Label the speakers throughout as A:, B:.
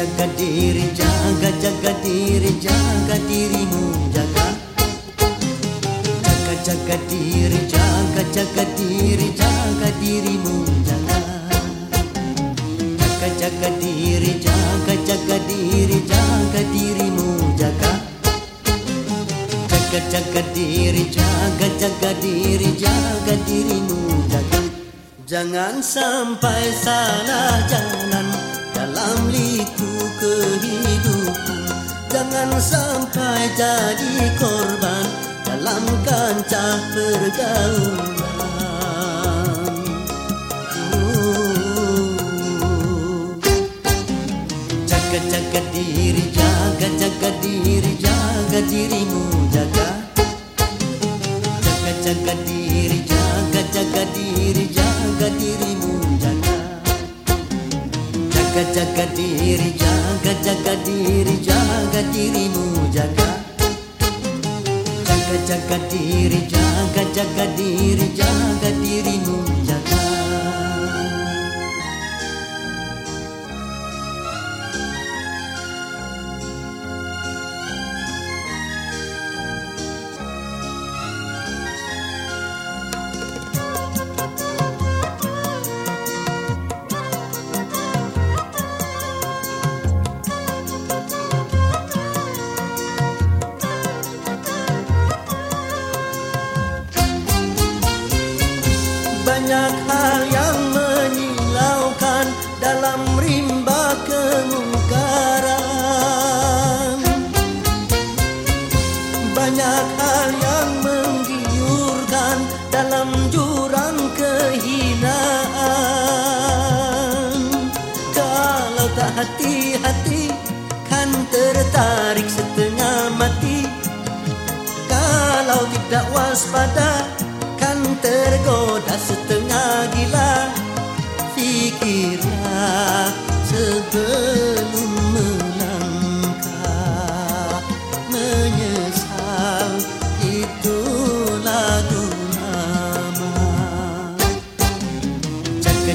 A: jaga diri jaga jaga diri jaga dirimu jaga. Jaga jaga diri jaga jaga diri jaga dirimu jaga. Jaga jaga diri jaga jaga diri jaga dirimu jaga. Jaga jaga diri jaga jaga diri jaga dirimu jaga. Jangan sampai salah jangan dalam liku kehidupan Jangan sampai jadi korban dalam kancah pergaulan Jaga-jaga diri, jaga-jaga diri, jaga dirimu, jaga Jaga-jaga diri, Jaga-jaga diri, jaga-jaga diri, jaga dirimu, jaga. Jaga-jaga diri, jaga-jaga diri, jaga dirimu, jaga Banyak hal yang menyilaukan dalam rimba kemungkaran. Banyak hal yang menggiurkan dalam jurang kehinaan. Kalau tak hati-hati kan tertarik setengah mati. Kalau tidak waspada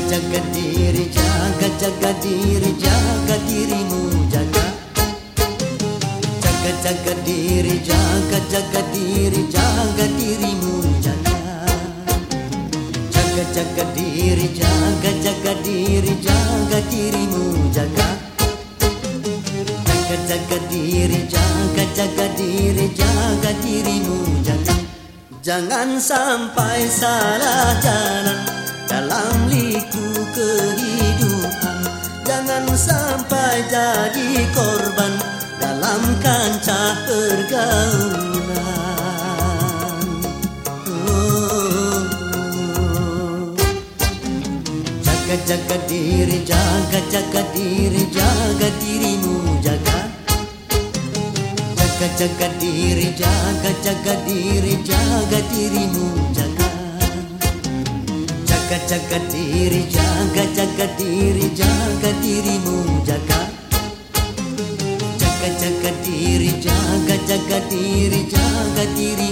A: Jaga-jaga diri, jaga-jaga diri, jaga dirimu, jaga. Jaga-jaga diri, jaga-jaga diri, jaga dirimu, jaga. Jaga-jaga diri, jaga-jaga diri, jaga dirimu, jaga. Jaga-jaga diri, jaga-jaga diri, jaga dirimu, jaga. Jangan sampai salah jalan jadi korban dalam kancah pergaulan. Oh. Jaga-jaga diri, jaga-jaga diri, jaga dirimu, jaga. Jaga-jaga diri, jaga-jaga diri, jaga dirimu, jaga. Jaga-jaga diri, jaga-jaga diri, jaga dirimu, jaga jaga jaga diri jaga jaga diri jaga diri.